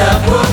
love will